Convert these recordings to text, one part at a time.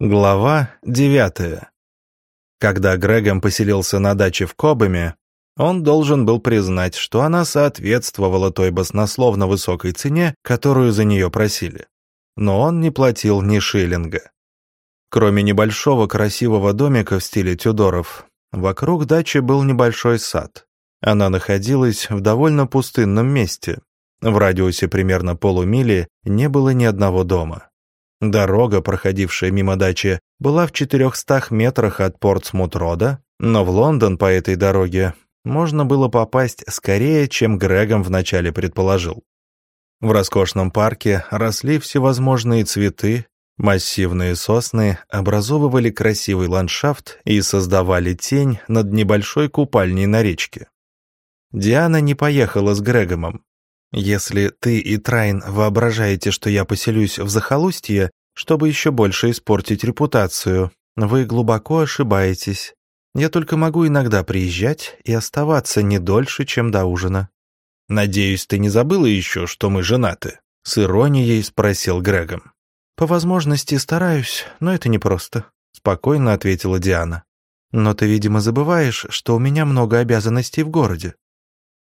Глава девятая. Когда Грегом поселился на даче в Кобаме, он должен был признать, что она соответствовала той баснословно высокой цене, которую за нее просили. Но он не платил ни шиллинга. Кроме небольшого красивого домика в стиле Тюдоров, вокруг дачи был небольшой сад. Она находилась в довольно пустынном месте. В радиусе примерно полумили не было ни одного дома. Дорога, проходившая мимо дачи, была в 400 метрах от Портсмут-Рода, но в Лондон по этой дороге можно было попасть скорее, чем Грегом вначале предположил. В роскошном парке росли всевозможные цветы, массивные сосны образовывали красивый ландшафт и создавали тень над небольшой купальней на речке. Диана не поехала с Грегомом. Если ты и Трайн воображаете, что я поселюсь в захолустье, чтобы еще больше испортить репутацию, вы глубоко ошибаетесь. Я только могу иногда приезжать и оставаться не дольше, чем до ужина. Надеюсь, ты не забыла еще, что мы женаты? С иронией спросил Грегом. По возможности стараюсь, но это непросто, спокойно ответила Диана. Но ты, видимо, забываешь, что у меня много обязанностей в городе.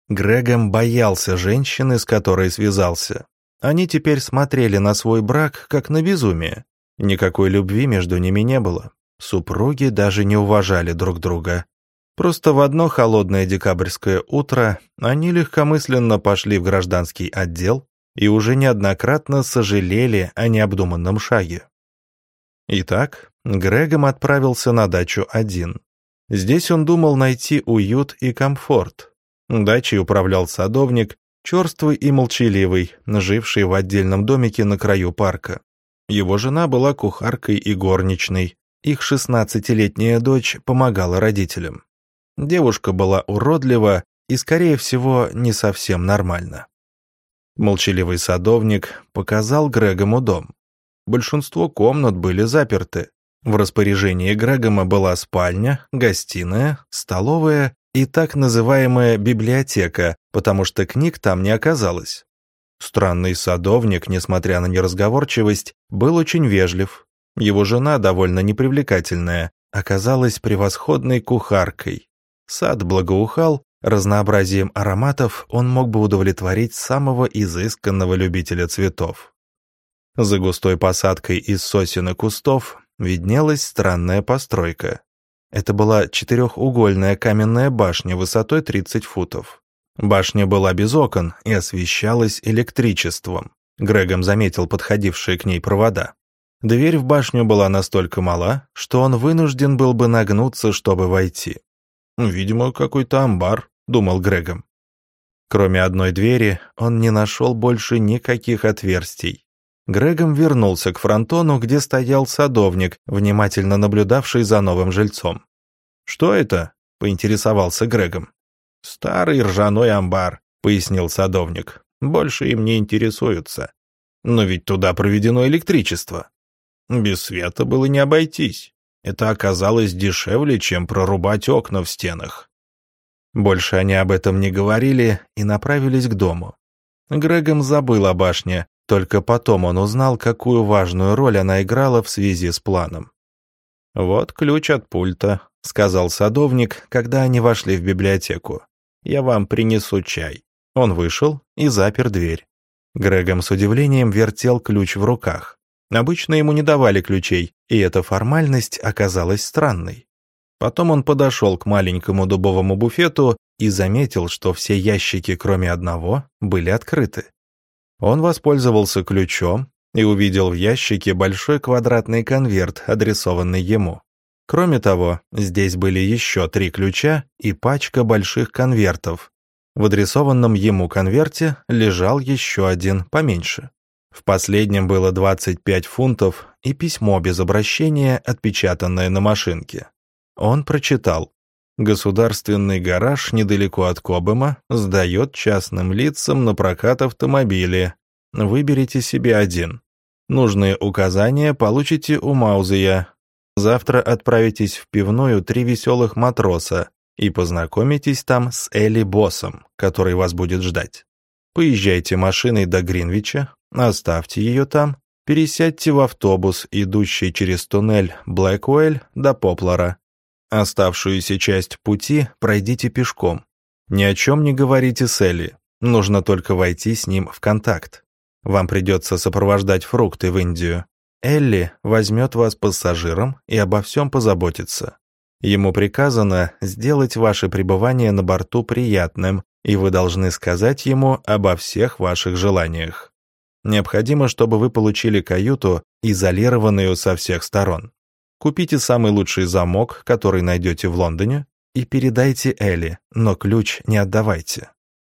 Грегом боялся женщины, с которой связался. Они теперь смотрели на свой брак как на безумие. Никакой любви между ними не было. Супруги даже не уважали друг друга. Просто в одно холодное декабрьское утро они легкомысленно пошли в гражданский отдел и уже неоднократно сожалели о необдуманном шаге. Итак, Грегом отправился на дачу один. Здесь он думал найти уют и комфорт. Дачей управлял садовник, черствый и молчаливый, живший в отдельном домике на краю парка. Его жена была кухаркой и горничной. Их шестнадцатилетняя дочь помогала родителям. Девушка была уродлива и, скорее всего, не совсем нормальна. Молчаливый садовник показал Грегому дом. Большинство комнат были заперты. В распоряжении Грегома была спальня, гостиная, столовая и так называемая библиотека, потому что книг там не оказалось. Странный садовник, несмотря на неразговорчивость, был очень вежлив. Его жена, довольно непривлекательная, оказалась превосходной кухаркой. Сад благоухал, разнообразием ароматов он мог бы удовлетворить самого изысканного любителя цветов. За густой посадкой из сосен и кустов виднелась странная постройка. Это была четырехугольная каменная башня высотой 30 футов. Башня была без окон и освещалась электричеством. Грегом заметил подходившие к ней провода. Дверь в башню была настолько мала, что он вынужден был бы нагнуться, чтобы войти. «Видимо, какой-то амбар», — думал Грегом. Кроме одной двери, он не нашел больше никаких отверстий. Грегом вернулся к фронтону, где стоял садовник, внимательно наблюдавший за новым жильцом. «Что это?» — поинтересовался Грегом. «Старый ржаной амбар», — пояснил садовник. «Больше им не интересуются. Но ведь туда проведено электричество. Без света было не обойтись. Это оказалось дешевле, чем прорубать окна в стенах». Больше они об этом не говорили и направились к дому. Грегом забыл о башне, только потом он узнал, какую важную роль она играла в связи с планом. «Вот ключ от пульта», — сказал садовник, когда они вошли в библиотеку. «Я вам принесу чай». Он вышел и запер дверь. Грегом с удивлением вертел ключ в руках. Обычно ему не давали ключей, и эта формальность оказалась странной. Потом он подошел к маленькому дубовому буфету и заметил, что все ящики, кроме одного, были открыты. Он воспользовался ключом и увидел в ящике большой квадратный конверт, адресованный ему. Кроме того, здесь были еще три ключа и пачка больших конвертов. В адресованном ему конверте лежал еще один поменьше. В последнем было 25 фунтов и письмо без обращения, отпечатанное на машинке. Он прочитал. Государственный гараж недалеко от Кобема сдает частным лицам на прокат автомобили. Выберите себе один. Нужные указания получите у Маузея. Завтра отправитесь в пивную «Три веселых матроса» и познакомитесь там с Элли Боссом, который вас будет ждать. Поезжайте машиной до Гринвича, оставьте ее там, пересядьте в автобус, идущий через туннель Блэкуэль до Поплара. Оставшуюся часть пути пройдите пешком. Ни о чем не говорите с Элли, нужно только войти с ним в контакт. Вам придется сопровождать фрукты в Индию. Элли возьмет вас пассажиром и обо всем позаботится. Ему приказано сделать ваше пребывание на борту приятным, и вы должны сказать ему обо всех ваших желаниях. Необходимо, чтобы вы получили каюту, изолированную со всех сторон. Купите самый лучший замок, который найдете в Лондоне, и передайте Элли, но ключ не отдавайте.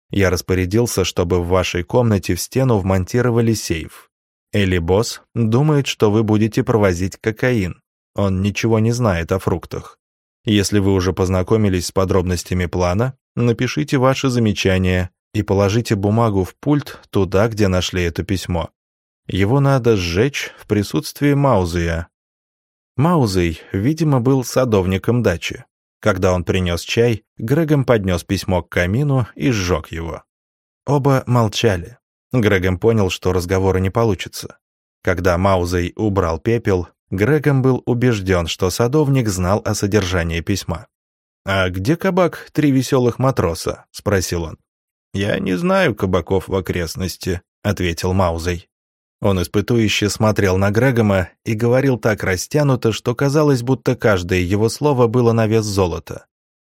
Я распорядился, чтобы в вашей комнате в стену вмонтировали сейф. Элли Босс думает, что вы будете провозить кокаин. Он ничего не знает о фруктах. Если вы уже познакомились с подробностями плана, напишите ваши замечания и положите бумагу в пульт туда, где нашли это письмо. Его надо сжечь в присутствии Маузея. Маузей, видимо, был садовником дачи. Когда он принес чай, Грегом поднес письмо к камину и сжег его. Оба молчали. Грегом понял, что разговора не получится. Когда Маузей убрал пепел, Грегом был убежден, что садовник знал о содержании письма. «А где кабак «Три веселых матроса»?» — спросил он. «Я не знаю кабаков в окрестности», — ответил Маузей. Он испытующе смотрел на Грегома и говорил так растянуто, что казалось, будто каждое его слово было на вес золота.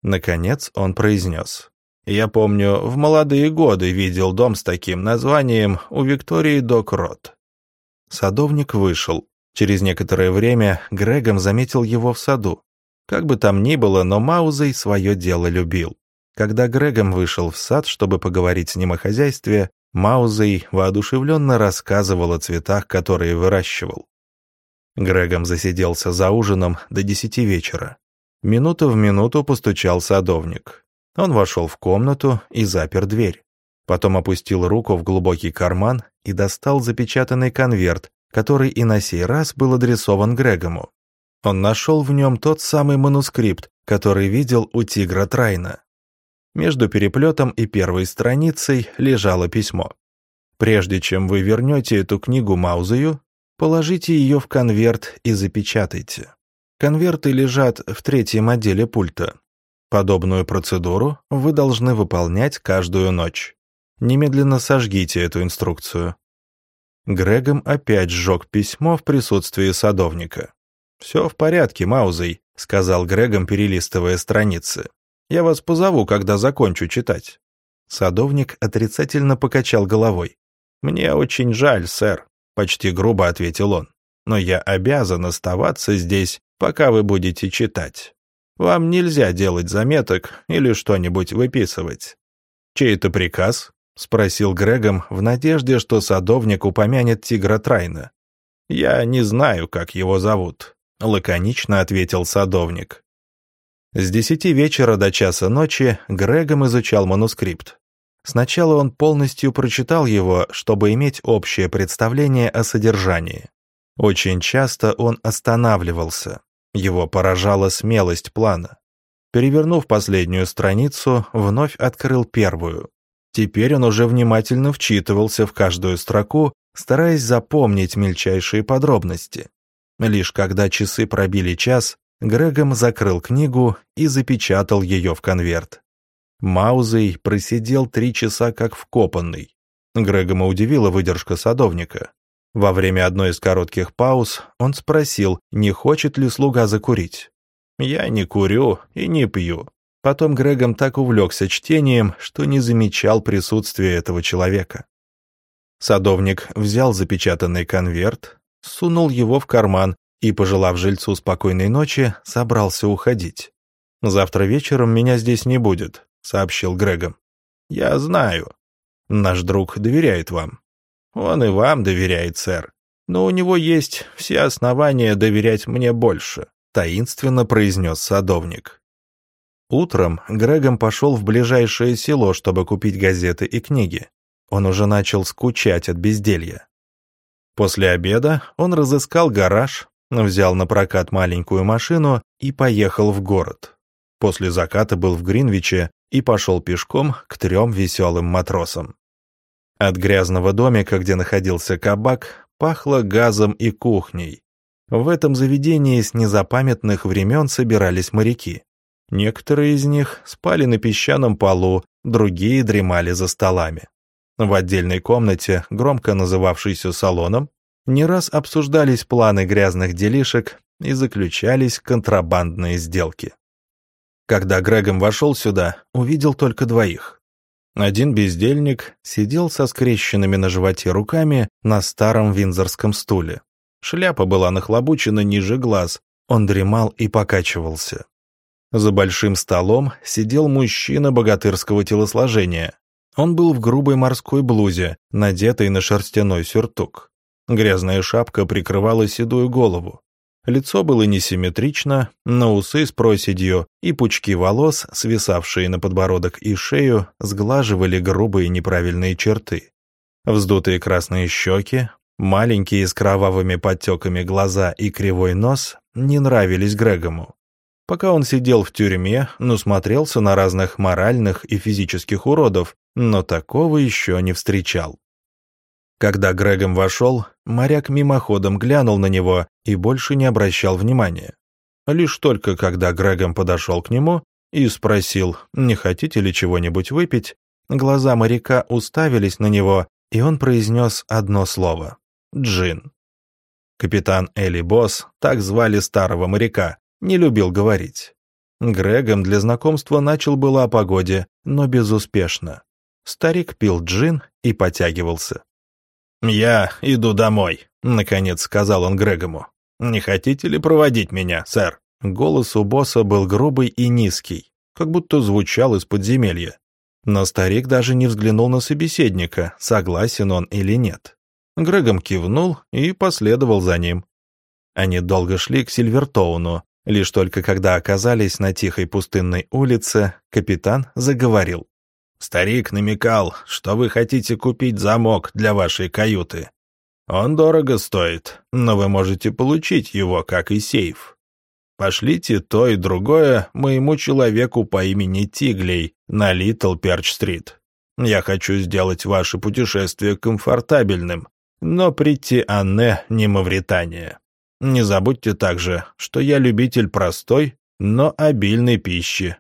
Наконец он произнес. «Я помню, в молодые годы видел дом с таким названием у Виктории Докрот». Садовник вышел. Через некоторое время Грегом заметил его в саду. Как бы там ни было, но Маузей свое дело любил. Когда Грегом вышел в сад, чтобы поговорить с ним о хозяйстве, Маузей воодушевленно рассказывал о цветах, которые выращивал. Грегом засиделся за ужином до десяти вечера. Минуту в минуту постучал садовник. Он вошел в комнату и запер дверь. Потом опустил руку в глубокий карман и достал запечатанный конверт, который и на сей раз был адресован Грегому. Он нашел в нем тот самый манускрипт, который видел у тигра Трайна. Между переплетом и первой страницей лежало письмо. Прежде чем вы вернете эту книгу Маузею, положите ее в конверт и запечатайте. Конверты лежат в третьем отделе пульта. Подобную процедуру вы должны выполнять каждую ночь. Немедленно сожгите эту инструкцию. Грегом опять сжег письмо в присутствии садовника. «Все в порядке, Маузей», — сказал Грегом, перелистывая страницы. Я вас позову, когда закончу читать». Садовник отрицательно покачал головой. «Мне очень жаль, сэр», — почти грубо ответил он. «Но я обязан оставаться здесь, пока вы будете читать. Вам нельзя делать заметок или что-нибудь выписывать». «Чей это приказ?» — спросил Грегом в надежде, что садовник упомянет тигра Трайна. «Я не знаю, как его зовут», — лаконично ответил садовник. С десяти вечера до часа ночи Грегом изучал манускрипт. Сначала он полностью прочитал его, чтобы иметь общее представление о содержании. Очень часто он останавливался. Его поражала смелость плана. Перевернув последнюю страницу, вновь открыл первую. Теперь он уже внимательно вчитывался в каждую строку, стараясь запомнить мельчайшие подробности. Лишь когда часы пробили час, Грегом закрыл книгу и запечатал ее в конверт. Маузей просидел три часа как вкопанный. Грегома удивила выдержка садовника. Во время одной из коротких пауз он спросил, не хочет ли слуга закурить. «Я не курю и не пью». Потом Грегом так увлекся чтением, что не замечал присутствия этого человека. Садовник взял запечатанный конверт, сунул его в карман и, пожелав жильцу спокойной ночи, собрался уходить. «Завтра вечером меня здесь не будет», — сообщил Грегом. «Я знаю. Наш друг доверяет вам». «Он и вам доверяет, сэр. Но у него есть все основания доверять мне больше», — таинственно произнес садовник. Утром Грегом пошел в ближайшее село, чтобы купить газеты и книги. Он уже начал скучать от безделья. После обеда он разыскал гараж, взял на прокат маленькую машину и поехал в город. После заката был в Гринвиче и пошел пешком к трем веселым матросам. От грязного домика, где находился кабак, пахло газом и кухней. В этом заведении с незапамятных времен собирались моряки. Некоторые из них спали на песчаном полу, другие дремали за столами. В отдельной комнате, громко называвшейся салоном, не раз обсуждались планы грязных делишек и заключались контрабандные сделки. Когда Грегом вошел сюда, увидел только двоих. Один бездельник сидел со скрещенными на животе руками на старом винзорском стуле. Шляпа была нахлобучена ниже глаз, он дремал и покачивался. За большим столом сидел мужчина богатырского телосложения. Он был в грубой морской блузе, надетой на шерстяной сюртук. Грязная шапка прикрывала седую голову. Лицо было несимметрично, на усы с проседью и пучки волос, свисавшие на подбородок и шею, сглаживали грубые неправильные черты. Вздутые красные щеки, маленькие с кровавыми подтеками глаза и кривой нос не нравились Грегому. Пока он сидел в тюрьме, насмотрелся на разных моральных и физических уродов, но такого еще не встречал. Когда Грегом вошел, моряк мимоходом глянул на него и больше не обращал внимания. Лишь только когда Грегом подошел к нему и спросил, не хотите ли чего-нибудь выпить, глаза моряка уставились на него, и он произнес одно слово — «Джин». Капитан Элли Босс, так звали старого моряка, не любил говорить. Грегом для знакомства начал было о погоде, но безуспешно. Старик пил джин и потягивался. «Я иду домой», — наконец сказал он Грегому. «Не хотите ли проводить меня, сэр?» Голос у босса был грубый и низкий, как будто звучал из подземелья. Но старик даже не взглянул на собеседника, согласен он или нет. Грегом кивнул и последовал за ним. Они долго шли к Сильвертоуну. Лишь только когда оказались на тихой пустынной улице, капитан заговорил. Старик намекал, что вы хотите купить замок для вашей каюты. Он дорого стоит, но вы можете получить его, как и сейф. Пошлите то и другое моему человеку по имени Тиглей на Литл Перч-стрит. Я хочу сделать ваше путешествие комфортабельным, но прийти Анне не Мавритания. Не забудьте также, что я любитель простой, но обильной пищи.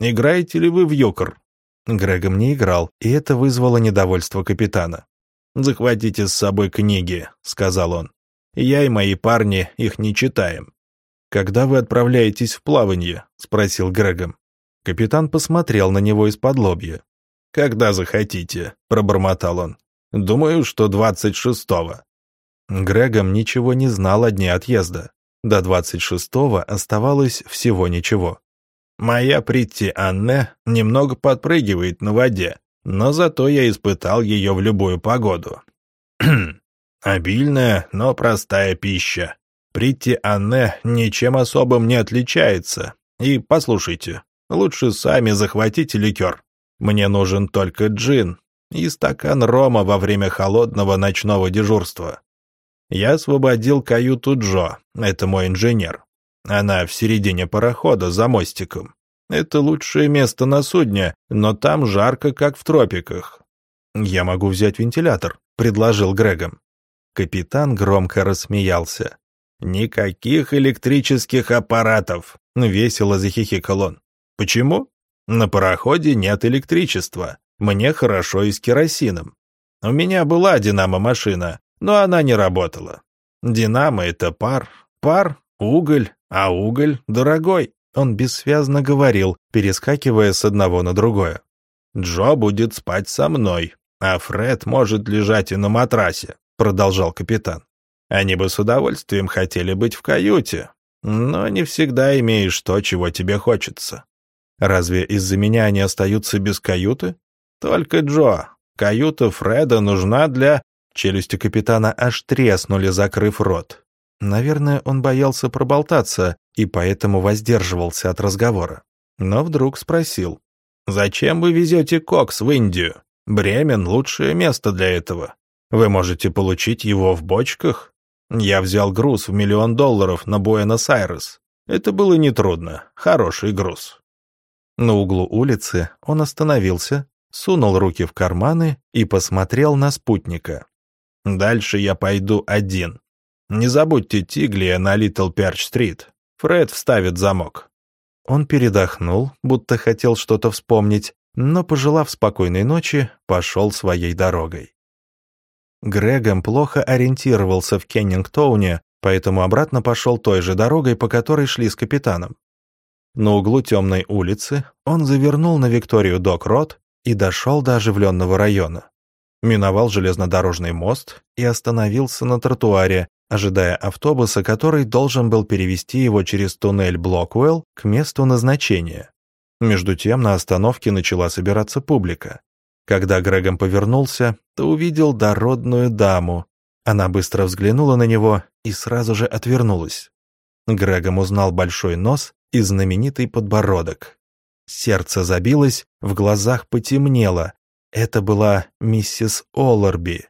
Играете ли вы в юкр? Грегом не играл, и это вызвало недовольство капитана. «Захватите с собой книги», — сказал он. «Я и мои парни их не читаем». «Когда вы отправляетесь в плавание?» — спросил Грегом. Капитан посмотрел на него из-под лобья. «Когда захотите», — пробормотал он. «Думаю, что двадцать шестого». Грегом ничего не знал о дне отъезда. До двадцать шестого оставалось всего ничего. Моя прийти Анне немного подпрыгивает на воде, но зато я испытал ее в любую погоду. Обильная, но простая пища. Прийти Анне ничем особым не отличается. И послушайте, лучше сами захватите ликер. Мне нужен только джин и стакан рома во время холодного ночного дежурства. Я освободил каюту Джо, это мой инженер. Она в середине парохода, за мостиком. Это лучшее место на судне, но там жарко, как в тропиках. «Я могу взять вентилятор», — предложил Грегом. Капитан громко рассмеялся. «Никаких электрических аппаратов!» — весело захихикал он. «Почему? На пароходе нет электричества. Мне хорошо и с керосином. У меня была динамо-машина, но она не работала. Динамо — это пар, пар — уголь, а уголь дорогой. Он бессвязно говорил, перескакивая с одного на другое. «Джо будет спать со мной, а Фред может лежать и на матрасе», — продолжал капитан. «Они бы с удовольствием хотели быть в каюте, но не всегда имеешь то, чего тебе хочется. Разве из-за меня они остаются без каюты? Только Джо. Каюта Фреда нужна для...» Челюсти капитана аж треснули, закрыв рот. Наверное, он боялся проболтаться и поэтому воздерживался от разговора. Но вдруг спросил. «Зачем вы везете кокс в Индию? Бремен — лучшее место для этого. Вы можете получить его в бочках? Я взял груз в миллион долларов на Буэнос-Айрес. Это было нетрудно. Хороший груз». На углу улицы он остановился, сунул руки в карманы и посмотрел на спутника. Дальше я пойду один. Не забудьте Тиглия на Литл Перч-стрит. Фред вставит замок». Он передохнул, будто хотел что-то вспомнить, но, пожелав спокойной ночи, пошел своей дорогой. Грегом плохо ориентировался в Кеннингтоуне, поэтому обратно пошел той же дорогой, по которой шли с капитаном. На углу темной улицы он завернул на Викторию Док-Рот и дошел до оживленного района. Миновал железнодорожный мост и остановился на тротуаре, ожидая автобуса, который должен был перевести его через туннель Блоквелл к месту назначения. Между тем на остановке начала собираться публика. Когда Грегом повернулся, то увидел дородную даму. Она быстро взглянула на него и сразу же отвернулась. Грегом узнал большой нос и знаменитый подбородок. Сердце забилось, в глазах потемнело. Это была миссис Олларби.